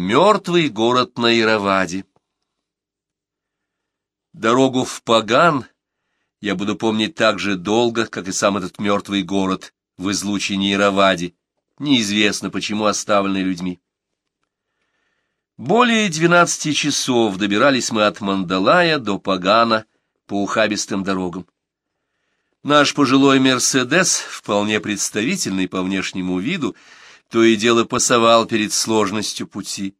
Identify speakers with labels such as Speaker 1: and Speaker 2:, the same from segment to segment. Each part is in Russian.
Speaker 1: Мертвый город на Ираваде. Дорогу в Паган я буду помнить так же долго, как и сам этот мертвый город в излучине Ираваде, неизвестно почему оставленный людьми. Более двенадцати часов добирались мы от Мандалая до Пагана по ухабистым дорогам. Наш пожилой «Мерседес», вполне представительный по внешнему виду, то и дело пасовал перед сложностью пути.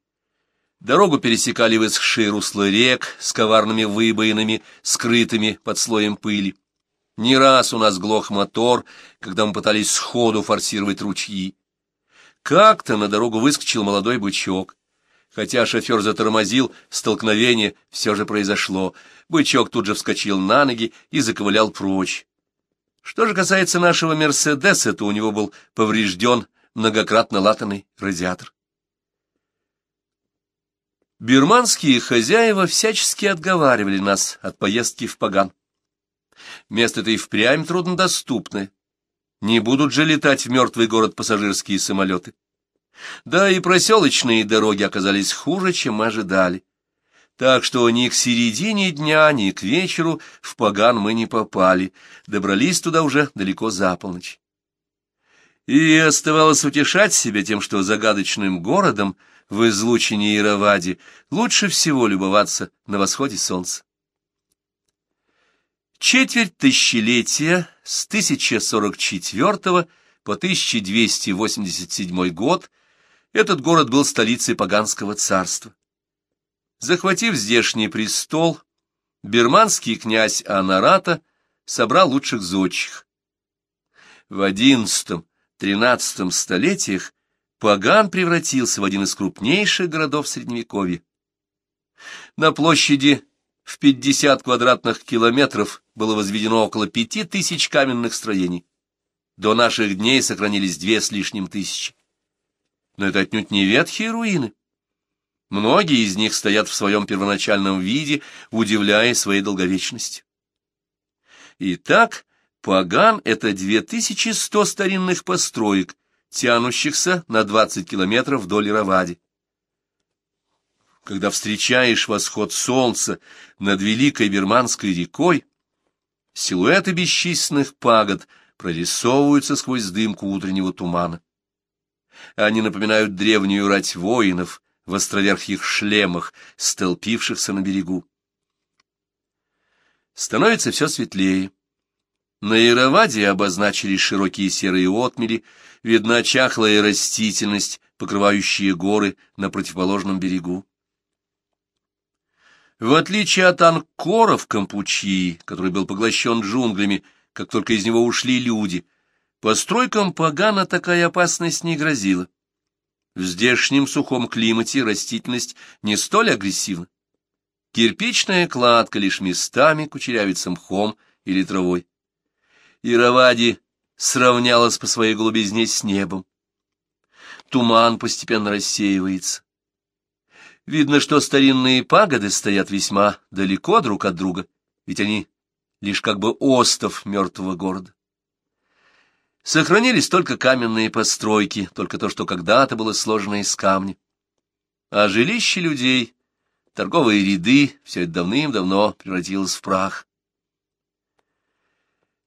Speaker 1: Дорогу пересекали высохшие русла рек с коварными выбоинами, скрытыми под слоем пыли. Не раз у нас глох мотор, когда мы пытались сходу форсировать ручьи. Как-то на дорогу выскочил молодой бычок. Хотя шофер затормозил, столкновение все же произошло. Бычок тут же вскочил на ноги и заковылял прочь. Что же касается нашего «Мерседеса», то у него был поврежден многократно латанный радиатор. Бирманские хозяева всячески отговаривали нас от поездки в Паган. Место-то и впрямь труднодоступное. Не будут же летать в мертвый город пассажирские самолеты. Да и проселочные дороги оказались хуже, чем мы ожидали. Так что ни к середине дня, ни к вечеру в Паган мы не попали, добрались туда уже далеко за полночь. И оставалось утешать себя тем, что загадочным городом в излучине Ираваде лучше всего любоваться на восходе солнца. Четверть тысячелетия с 1044 по 1287 год этот город был столицей Паганского царства. Захватив здешний престол, бирманский князь Анарата собрал лучших зодчих. В XI-XIII столетиях Паган превратился в один из крупнейших городов Средневековья. На площади в 50 квадратных километров было возведено около пяти тысяч каменных строений. До наших дней сохранились две с лишним тысячи. Но это отнюдь не ветхие руины. Многие из них стоят в своем первоначальном виде, удивляя своей долговечностью. Итак, Паган — это 2100 старинных построек, тянущихся на 20 километров вдоль Равади. Когда встречаешь восход солнца над великой Бирманской рекой, силуэты бесчисленных пагод прорисовываются сквозь дымку утреннего тумана. Они напоминают древнюю рать воинов в островерхих шлемах, столпившихся на берегу. Становится все светлее. На Ираваде обозначили широкие серые отмели, видна чахлая растительность, покрывающая горы на противоположном берегу. В отличие от Анкора в Кампучии, который был поглощен джунглями, как только из него ушли люди, постройкам Пагана такая опасность не грозила. В здешнем сухом климате растительность не столь агрессивна. Кирпичная кладка лишь местами кучерявится мхом или травой. Иравади сравнялась по своей глубизне с небом. Туман постепенно рассеивается. Видно, что старинные пагоды стоят весьма далеко друг от друга, ведь они лишь как бы остов мертвого города. Сохранились только каменные постройки, только то, что когда-то было сложено из камня. А жилища людей, торговые ряды, все это давным-давно превратилось в прах.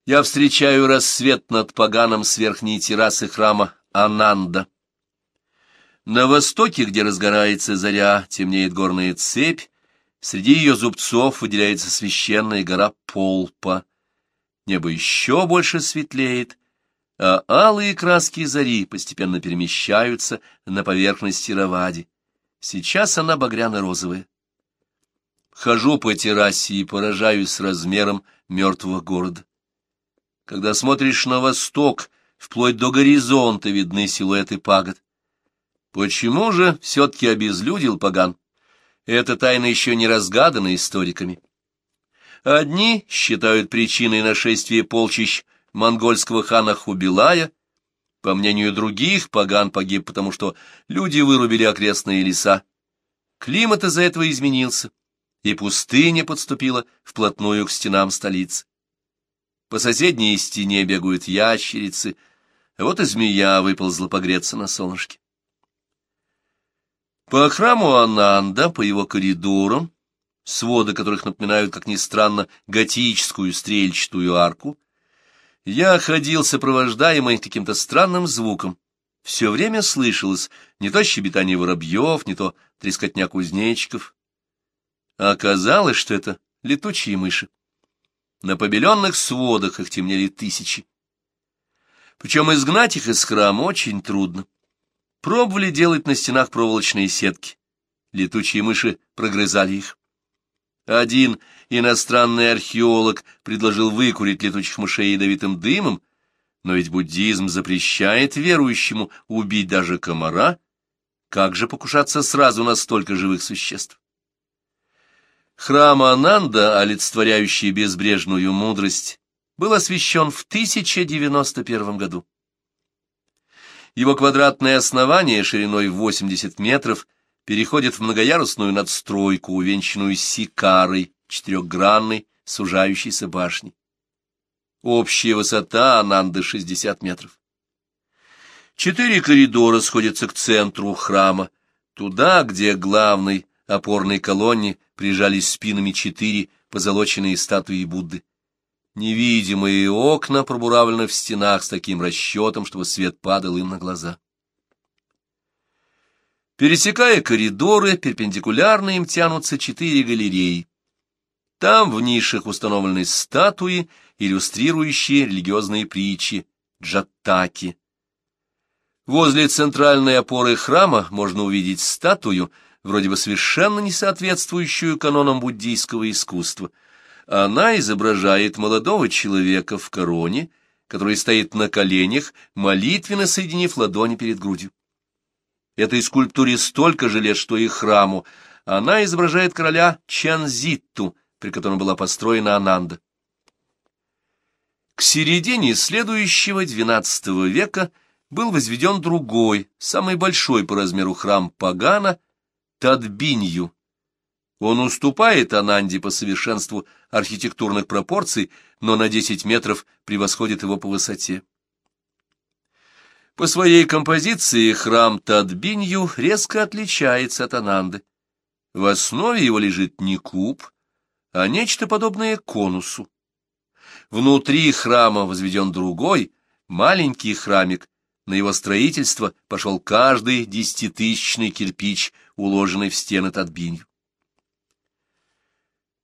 Speaker 1: Я встречаю рассвет над поганом с верхней террасы храма Ананда. На востоке, где разгорается заря, темнеет горная цепь, среди ее зубцов выделяется священная гора Полпа. Небо еще больше светлеет, а алые краски зари постепенно перемещаются на поверхности Равади. Сейчас она багряно-розовая. Хожу по террасе и поражаюсь размером мертвого города. Когда смотришь на восток, вплоть до горизонта видны силуэты пагод. Почему же все-таки обезлюдил Паган? Эта тайна еще не разгадана историками. Одни считают причиной нашествия полчищ монгольского хана Хубилая. По мнению других, Паган погиб, потому что люди вырубили окрестные леса. Климат из-за этого изменился, и пустыня подступила вплотную к стенам столицы. По соседней стене бегают ящерицы, а вот и змея выползла погреться на солнышке. По храму Ананда, по его коридорам, своды которых напоминают, как ни странно, готическую стрельчатую арку, я ходил сопровождаемый каким-то странным звуком. Все время слышалось не то щебетание воробьев, не то трескотня кузнечиков. Оказалось, что это летучие мыши. На побеленных сводах их темнели тысячи. Причем изгнать их из храма очень трудно. Пробовали делать на стенах проволочные сетки. Летучие мыши прогрызали их. Один иностранный археолог предложил выкурить летучих мышей ядовитым дымом, но ведь буддизм запрещает верующему убить даже комара. Как же покушаться сразу на столько живых существ? Храм Ананда, олицетворяющий безбрежную мудрость, был освящен в 1091 году. Его квадратное основание шириной 80 метров переходит в многоярусную надстройку, увенчанную сикарой, четырехгранной, сужающейся башней. Общая высота Ананды 60 метров. Четыре коридора сходятся к центру храма, туда, где главной опорной колонне прижались спинами четыре позолоченные статуи Будды. Невидимые окна пробуравлены в стенах с таким расчетом, чтобы свет падал им на глаза. Пересекая коридоры, перпендикулярно им тянутся четыре галереи. Там в нишах установлены статуи, иллюстрирующие религиозные притчи, джаттаки. Возле центральной опоры храма можно увидеть статую, вроде бы совершенно не соответствующую канонам буддийского искусства. Она изображает молодого человека в короне, который стоит на коленях, молитвенно соединив ладони перед грудью. Этой скульптуре столько же лет, что и храму. Она изображает короля Чанзитту, при котором была построена Ананда. К середине следующего XII века был возведен другой, самый большой по размеру храм Пагана – Тадбинью. Он уступает Ананде по совершенству архитектурных пропорций, но на 10 метров превосходит его по высоте. По своей композиции храм Тадбинью резко отличается от Ананды. В основе его лежит не куб, а нечто подобное конусу. Внутри храма возведен другой, маленький храмик, на его строительство пошел каждый десятитысячный кирпич, уложенный в стены Татбинью.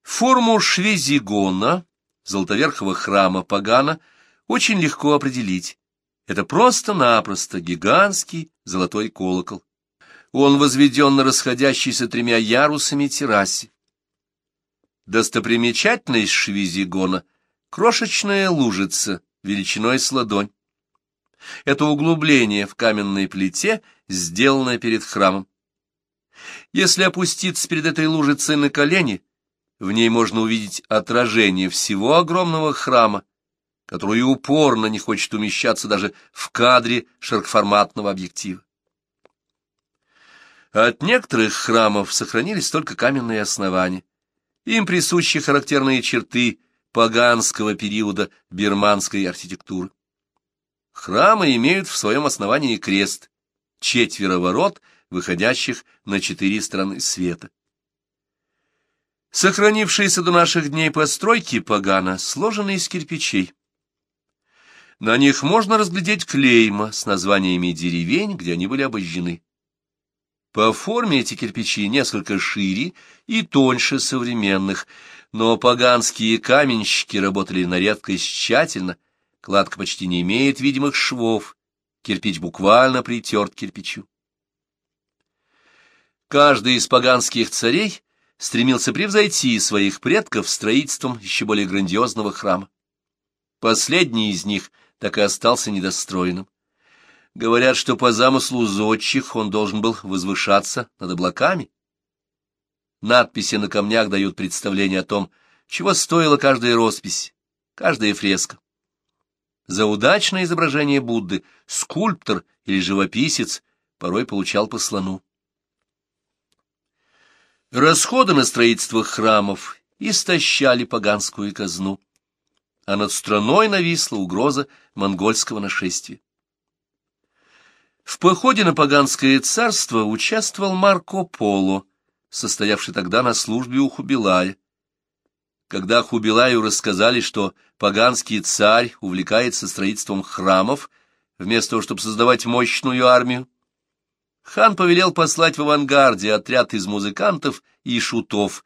Speaker 1: Форму швезигона, золотоверхого храма Пагана, очень легко определить. Это просто-напросто гигантский золотой колокол. Он возведен на расходящейся тремя ярусами террасе. Достопримечательность швезигона — крошечная лужица величиной с ладонь. Это углубление в каменной плите, сделанное перед храмом. Если опуститься перед этой лужицей на колени, в ней можно увидеть отражение всего огромного храма, который упорно не хочет умещаться даже в кадре широкоформатного объектива. От некоторых храмов сохранились только каменные основания. Им присущи характерные черты паганского периода бирманской архитектуры. Храмы имеют в своем основании крест, четверо ворот, выходящих на четыре стороны света. Сохранившиеся до наших дней постройки Пагана сложены из кирпичей. На них можно разглядеть клейма с названиями деревень, где они были обожжены. По форме эти кирпичи несколько шире и тоньше современных, но паганские каменщики работали на редкость тщательно — Кладка почти не имеет видимых швов, кирпич буквально притерт к кирпичу. Каждый из поганских царей стремился превзойти своих предков строительством еще более грандиозного храма. Последний из них так и остался недостроенным. Говорят, что по замыслу зодчих он должен был возвышаться над облаками. Надписи на камнях дают представление о том, чего стоила каждая роспись, каждая фреска. За удачное изображение Будды скульптор или живописец порой получал по слону. Расходы на строительство храмов истощали поганскую казну, а над страной нависла угроза монгольского нашествия. В походе на Паганское царство участвовал Марко Поло, состоявший тогда на службе у Хубилая. Когда Хубилаю рассказали, что паганский царь увлекается строительством храмов, вместо того, чтобы создавать мощную армию, хан повелел послать в авангарде отряд из музыкантов и шутов.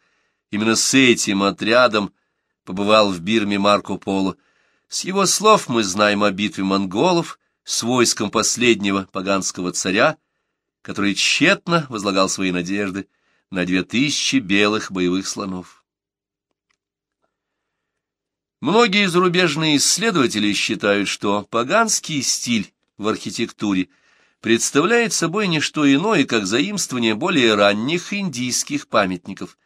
Speaker 1: Именно с этим отрядом побывал в Бирме Марко Поло. С его слов мы знаем о битве монголов с войском последнего паганского царя, который тщетно возлагал свои надежды на две тысячи белых боевых слонов. Многие зарубежные исследователи считают, что паганский стиль в архитектуре представляет собой не что иное, как заимствование более ранних индийских памятников.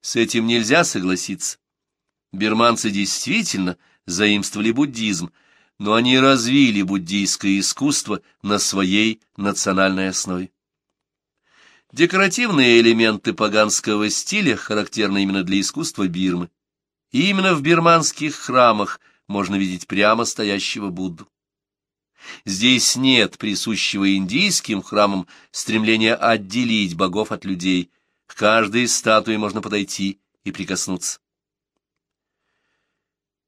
Speaker 1: С этим нельзя согласиться. Бирманцы действительно заимствовали буддизм, но они развили буддийское искусство на своей национальной основе. Декоративные элементы паганского стиля характерны именно для искусства Бирмы. И именно в бирманских храмах можно видеть прямо стоящего Будду. Здесь нет присущего индийским храмам стремления отделить богов от людей. К каждой статуе можно подойти и прикоснуться.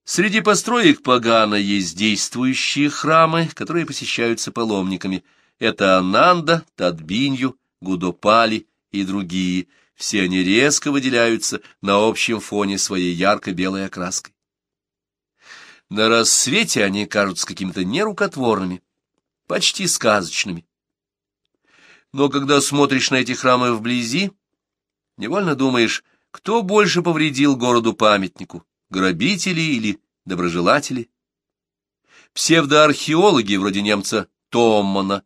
Speaker 1: Среди построек Пагана есть действующие храмы, которые посещаются паломниками. Это Ананда, Тадбинью, Гудопали и другие – все они резко выделяются на общем фоне своей ярко-белой окраской. На рассвете они кажутся какими-то нерукотворными, почти сказочными. Но когда смотришь на эти храмы вблизи, невольно думаешь, кто больше повредил городу-памятнику, грабители или доброжелатели? Псевдоархеологи, вроде немца Томмана,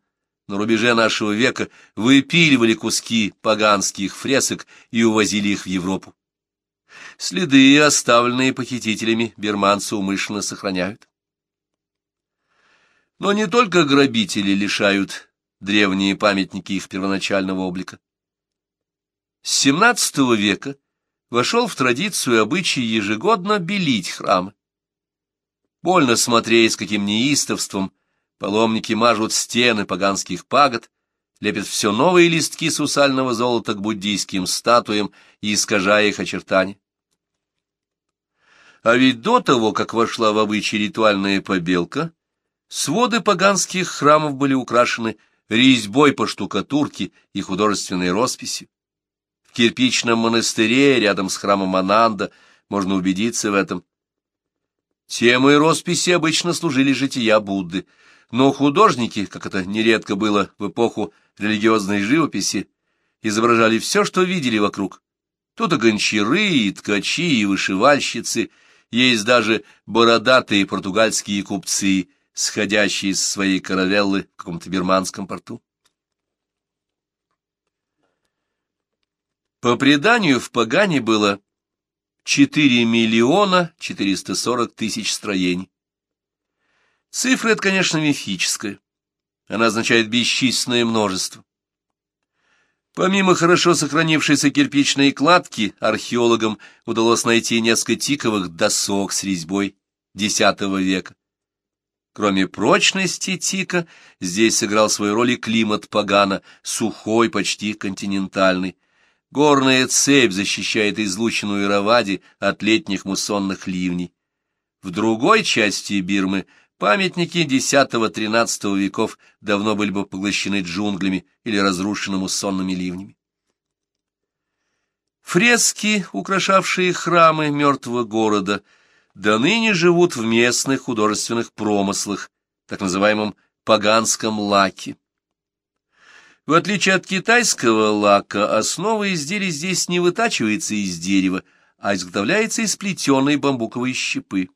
Speaker 1: на рубеже нашего века выпиливали куски паганских фресок и увозили их в Европу. Следы, оставленные похитителями, берманцы умышленно сохраняют. Но не только грабители лишают древние памятники их первоначального облика. С XVII века вошел в традицию обычай ежегодно белить храмы. Больно смотреть, с каким неистовством Паломники мажут стены поганских пагод, лепят все новые листки сусального золота к буддийским статуям и искажая их очертания. А ведь до того, как вошла в обычай ритуальная побелка, своды поганских храмов были украшены резьбой по штукатурке и художественной росписью. В кирпичном монастыре рядом с храмом Ананда можно убедиться в этом. Темой росписи обычно служили жития Будды — но художники, как это нередко было в эпоху религиозной живописи, изображали все, что видели вокруг. Тут и гончары, и ткачи, и вышивальщицы, есть даже бородатые португальские купцы, сходящие из своей каравеллы в каком-то бирманском порту. По преданию, в Пагане было 4 миллиона 440 тысяч строений. Цифра это, конечно, мифическая. Она означает бесчисленное множество. Помимо хорошо сохранившейся кирпичной кладки, археологам удалось найти несколько тиковых досок с резьбой X века. Кроме прочности тика, здесь сыграл свою роль и климат Пагана, сухой, почти континентальный. Горная цепь защищает излученную Иравади от летних муссонных ливней. В другой части Бирмы Памятники X-XIII веков давно были бы поглощены джунглями или разрушены муссонными ливнями. Фрески, украшавшие храмы мертвого города, до ныне живут в местных художественных промыслах, так называемом паганском лаке. В отличие от китайского лака, основа изделий здесь не вытачивается из дерева, а изготовляется из плетеной бамбуковой щепы.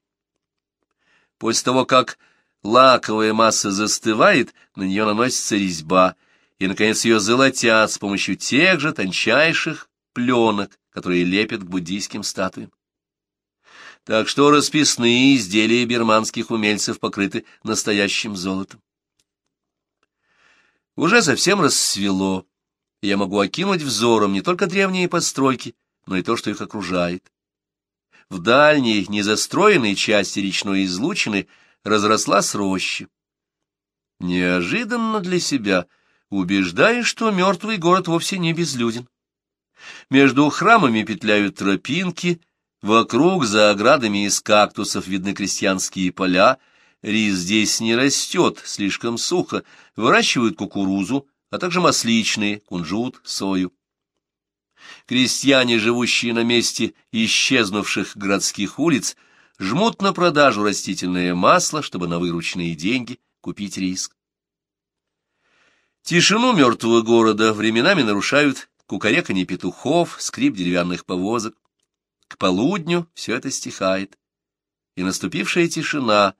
Speaker 1: После того, как лаковая масса застывает, на нее наносится резьба, и, наконец, ее золотят с помощью тех же тончайших пленок, которые лепят к буддийским статуям. Так что расписные изделия бирманских умельцев покрыты настоящим золотом. Уже совсем рассвело, и я могу окинуть взором не только древние постройки, но и то, что их окружает. В дальней, незастроенной части речной излучины разрослась роща. неожиданно для себя убеждая, что мертвый город вовсе не безлюден. Между храмами петляют тропинки, вокруг за оградами из кактусов видны крестьянские поля, рис здесь не растет, слишком сухо, выращивают кукурузу, а также масличные, кунжут, сою. Крестьяне, живущие на месте исчезнувших городских улиц, жмут на продажу растительное масло, чтобы на вырученные деньги купить риск. Тишину мертвого города временами нарушают кукареканье петухов, скрип деревянных повозок. К полудню все это стихает, и наступившая тишина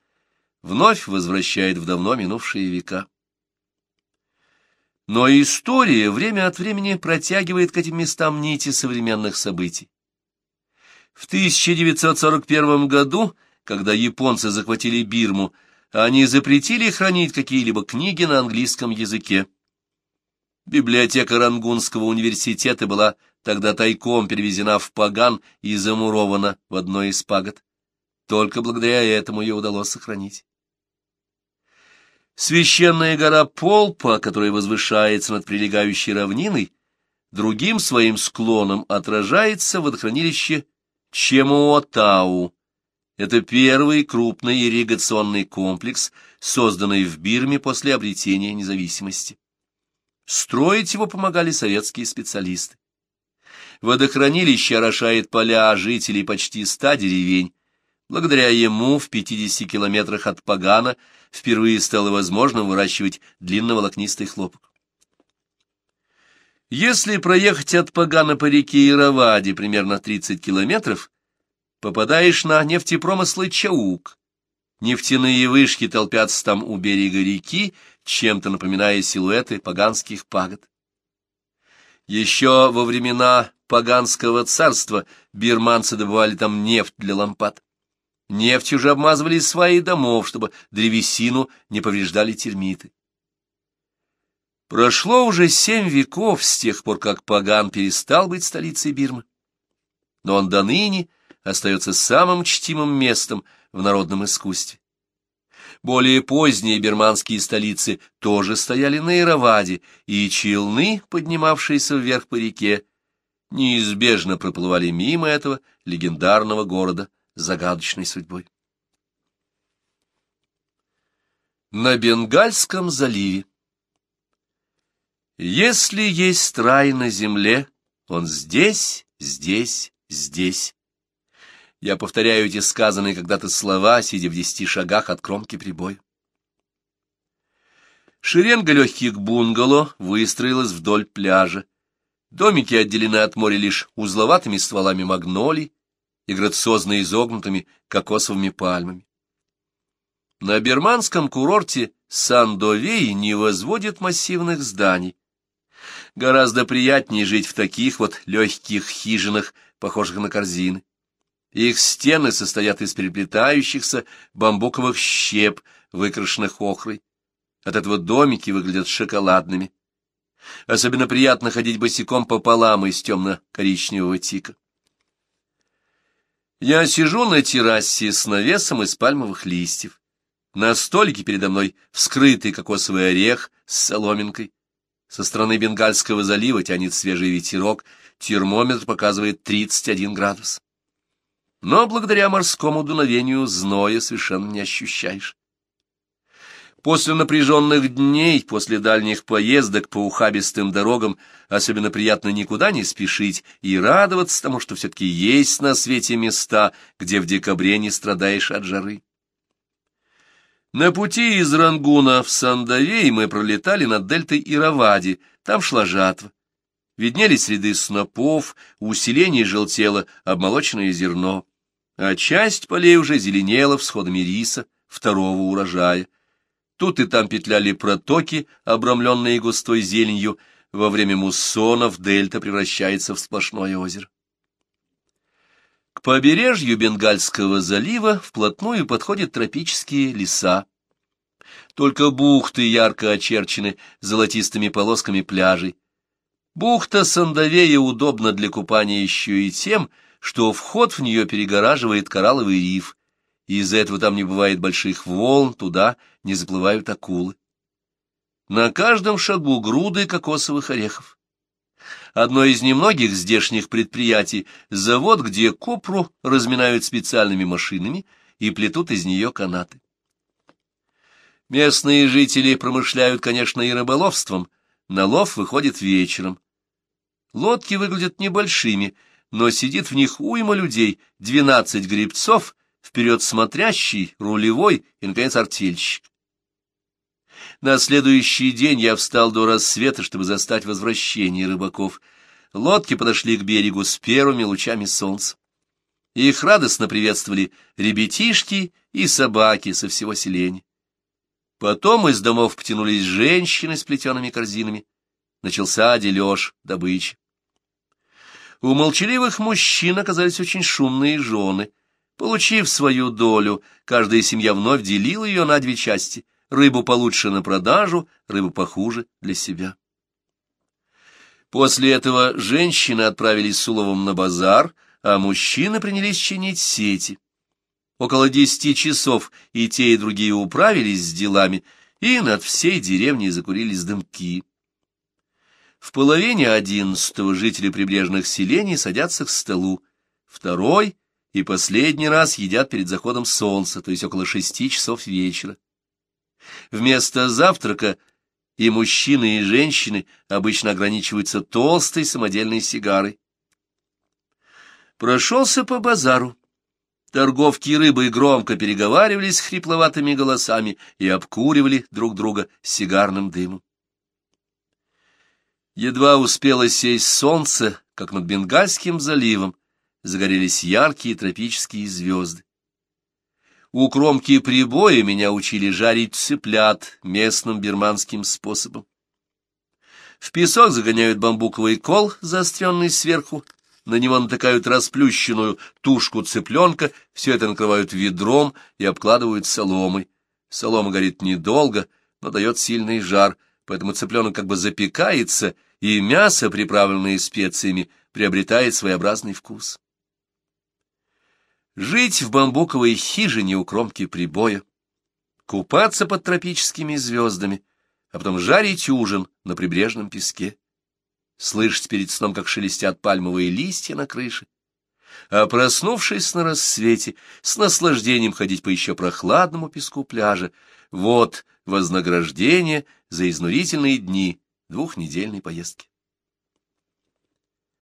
Speaker 1: вновь возвращает в давно минувшие века. Но история время от времени протягивает к этим местам нити современных событий. В 1941 году, когда японцы захватили Бирму, они запретили хранить какие-либо книги на английском языке. Библиотека Рангунского университета была тогда тайком перевезена в Паган и замурована в одной из пагод. Только благодаря этому ее удалось сохранить. Священная гора Полпа, которая возвышается над прилегающей равниной, другим своим склоном отражается водохранилище Чемуотау. Это первый крупный ирригационный комплекс, созданный в Бирме после обретения независимости. Строить его помогали советские специалисты. Водохранилище орошает поля жителей почти ста деревень, Благодаря ему в 50 километрах от Пагана впервые стало возможным выращивать длинноволокнистый хлопок. Если проехать от Пагана по реке Иравади примерно 30 километров, попадаешь на нефтепромыслы Чаук. Нефтяные вышки толпятся там у берега реки, чем-то напоминая силуэты паганских пагод. Еще во времена паганского царства бирманцы добывали там нефть для лампад. Нефтью же обмазывали свои домов, чтобы древесину не повреждали термиты. Прошло уже семь веков с тех пор, как Паган перестал быть столицей Бирмы. Но он до ныне остается самым чтимым местом в народном искусстве. Более поздние бирманские столицы тоже стояли на Ираваде, и челны, поднимавшиеся вверх по реке, неизбежно проплывали мимо этого легендарного города загадочной судьбой. На Бенгальском заливе Если есть рай на земле, он здесь, здесь, здесь. Я повторяю эти сказанные когда-то слова, сидя в десяти шагах от кромки прибоя. Шеренга легких бунгало выстроилась вдоль пляжа. Домики отделены от моря лишь узловатыми стволами магнолий, и грациозно изогнутыми кокосовыми пальмами. На берманском курорте Сан-Довей не возводят массивных зданий. Гораздо приятнее жить в таких вот легких хижинах, похожих на корзины. Их стены состоят из переплетающихся бамбуковых щеп, выкрашенных охрой. От этого домики выглядят шоколадными. Особенно приятно ходить босиком пополам из темно-коричневого тика. Я сижу на террасе с навесом из пальмовых листьев. На столике передо мной вскрытый кокосовый орех с соломинкой. Со стороны Бенгальского залива тянет свежий ветерок, термометр показывает 31 градус. Но благодаря морскому дуновению зноя совершенно не ощущаешь. После напряженных дней, после дальних поездок по ухабистым дорогам, особенно приятно никуда не спешить и радоваться тому, что все-таки есть на свете места, где в декабре не страдаешь от жары. На пути из Рангуна в Сандавей мы пролетали над дельтой Иравади, там шла жатва. Виднелись ряды снопов, у усиления желтело обмолоченное зерно, а часть полей уже зеленела всходами риса, второго урожая. Тут и там петляли протоки, обрамленные густой зеленью. Во время муссонов дельта превращается в сплошное озеро. К побережью Бенгальского залива вплотную подходят тропические леса. Только бухты ярко очерчены золотистыми полосками пляжей. Бухта Сандовея удобна для купания еще и тем, что вход в нее перегораживает коралловый риф, и из-за этого там не бывает больших волн, туда не заплывают акулы. На каждом шагу груды кокосовых орехов. Одно из немногих здешних предприятий — завод, где копру разминают специальными машинами и плетут из нее канаты. Местные жители промышляют, конечно, и рыболовством. На лов выходит вечером. Лодки выглядят небольшими, но сидит в них уйма людей, двенадцать гребцов, вперед смотрящий, рулевой и, наконец, артельщик. На следующий день я встал до рассвета, чтобы застать возвращение рыбаков. Лодки подошли к берегу с первыми лучами солнца. Их радостно приветствовали ребятишки и собаки со всего селения. Потом из домов потянулись женщины с плетеными корзинами. Начался дележ добычи. У молчаливых мужчин оказались очень шумные жены. Получив свою долю, каждая семья вновь делила ее на две части — рыбу получше на продажу, рыбу похуже для себя. После этого женщины отправились с уловом на базар, а мужчины принялись чинить сети. Около десяти часов и те, и другие управились с делами, и над всей деревней закурились дымки. В половине одиннадцатого жители прибрежных селений садятся к столу, второй и последний раз едят перед заходом солнца, то есть около шести часов вечера. Вместо завтрака и мужчины, и женщины обычно ограничиваются толстой самодельной сигарой. Прошелся по базару. Торговки рыбой громко переговаривались хрипловатыми голосами и обкуривали друг друга сигарным дымом. Едва успело сесть солнце, как над Бенгальским заливом загорелись яркие тропические звезды. У кромки прибоя меня учили жарить цыплят местным бирманским способом. В песок загоняют бамбуковый кол, заостренный сверху, на него натыкают расплющенную тушку цыпленка, все это накрывают ведром и обкладывают соломой. Солома горит недолго, но дает сильный жар, поэтому цыпленок как бы запекается, и мясо, приправленное специями, приобретает своеобразный вкус. Жить в бамбуковой хижине у кромки прибоя, купаться под тропическими звездами, а потом жарить ужин на прибрежном песке слышать перед сном, как шелестят пальмовые листья на крыше, а проснувшись на рассвете, с наслаждением ходить по еще прохладному песку пляжа, вот вознаграждение за изнурительные дни двухнедельной поездки.